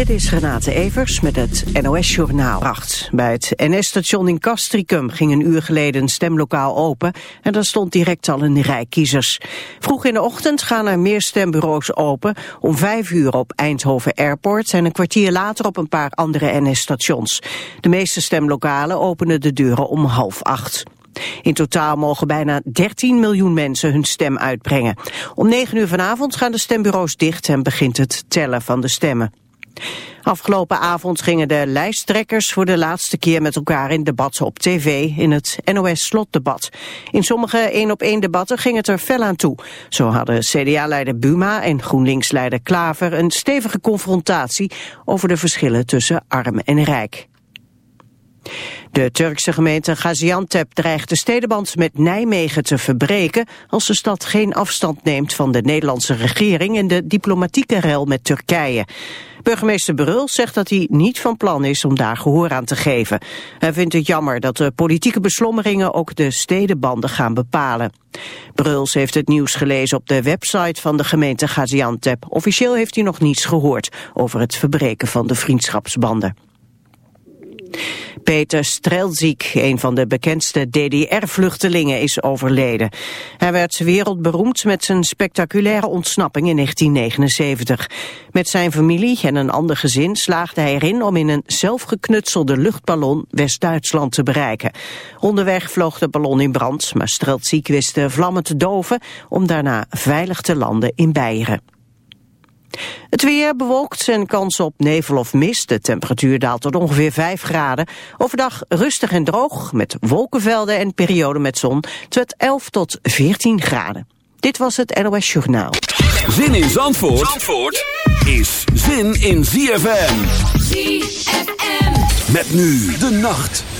Dit is Renate Evers met het NOS Journaal. Bij het NS-station in Castricum ging een uur geleden een stemlokaal open... en daar stond direct al een rij kiezers. Vroeg in de ochtend gaan er meer stembureaus open. Om vijf uur op Eindhoven Airport en een kwartier later op een paar andere NS-stations. De meeste stemlokalen openen de deuren om half acht. In totaal mogen bijna 13 miljoen mensen hun stem uitbrengen. Om 9 uur vanavond gaan de stembureaus dicht en begint het tellen van de stemmen. Afgelopen avond gingen de lijsttrekkers voor de laatste keer met elkaar in debat op tv in het NOS-slotdebat. In sommige één-op-één debatten ging het er fel aan toe. Zo hadden CDA-leider Buma en GroenLinks-leider Klaver een stevige confrontatie over de verschillen tussen arm en rijk. De Turkse gemeente Gaziantep dreigt de stedenband met Nijmegen te verbreken als de stad geen afstand neemt van de Nederlandse regering en de diplomatieke rel met Turkije. Burgemeester Brul zegt dat hij niet van plan is om daar gehoor aan te geven. Hij vindt het jammer dat de politieke beslommeringen ook de stedenbanden gaan bepalen. Bruls heeft het nieuws gelezen op de website van de gemeente Gaziantep. Officieel heeft hij nog niets gehoord over het verbreken van de vriendschapsbanden. Peter Strelziek, een van de bekendste DDR-vluchtelingen, is overleden. Hij werd wereldberoemd met zijn spectaculaire ontsnapping in 1979. Met zijn familie en een ander gezin slaagde hij erin om in een zelfgeknutselde luchtballon West-Duitsland te bereiken. Onderweg vloog de ballon in brand, maar Strelziek wist de vlammen te doven om daarna veilig te landen in Beieren. Het weer bewolkt en kans op nevel of mist. De temperatuur daalt tot ongeveer 5 graden. Overdag rustig en droog met wolkenvelden en perioden met zon. Het 11 tot 14 graden. Dit was het NOS Journaal. Zin in Zandvoort, Zandvoort is zin in ZFM. ZFM. Met nu de nacht.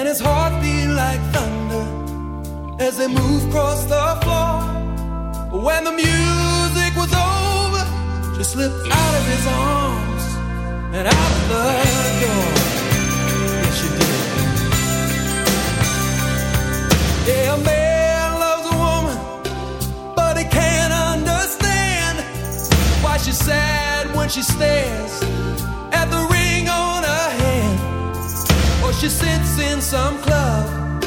and his heart beat like thunder as they moved across the floor. When the music was over, she slipped out of his arms and out of the door. Yes, she did. Yeah, a man loves a woman, but he can't understand why she's sad when she stares She sits in some club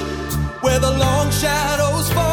where the long shadows fall.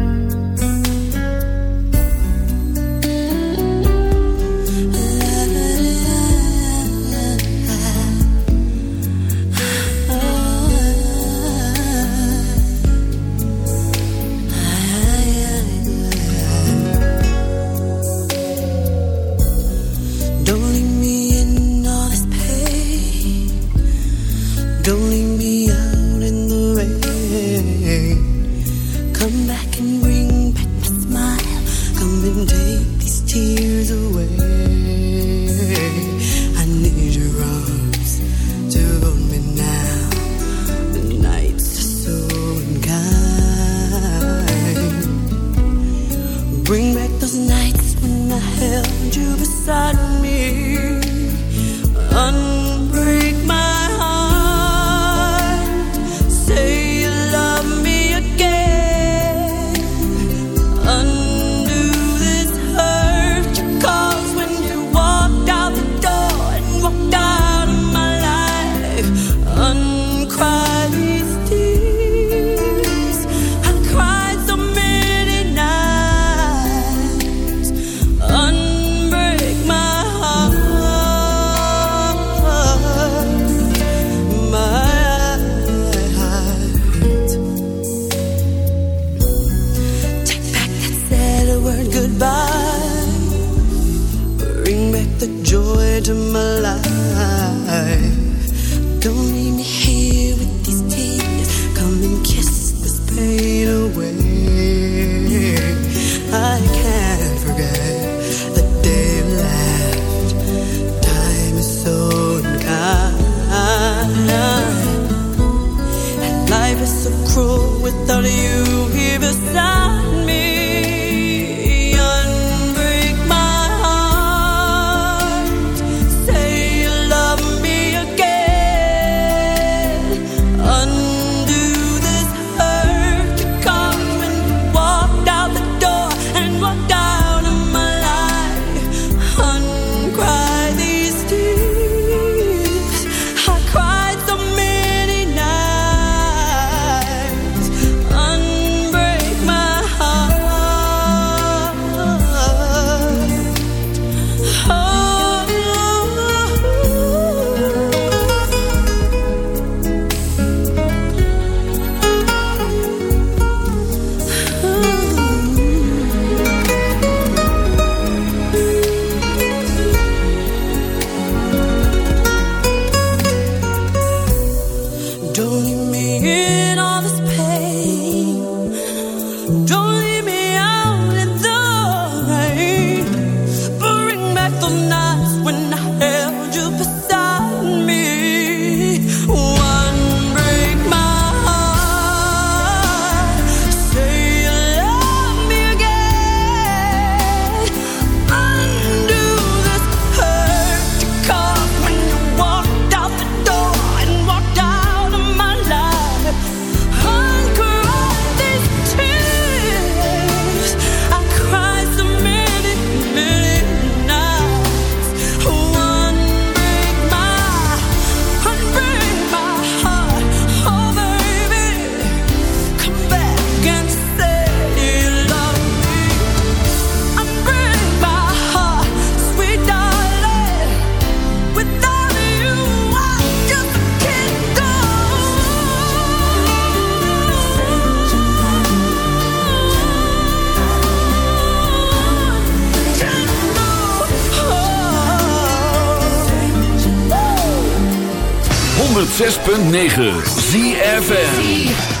106.9 ZFN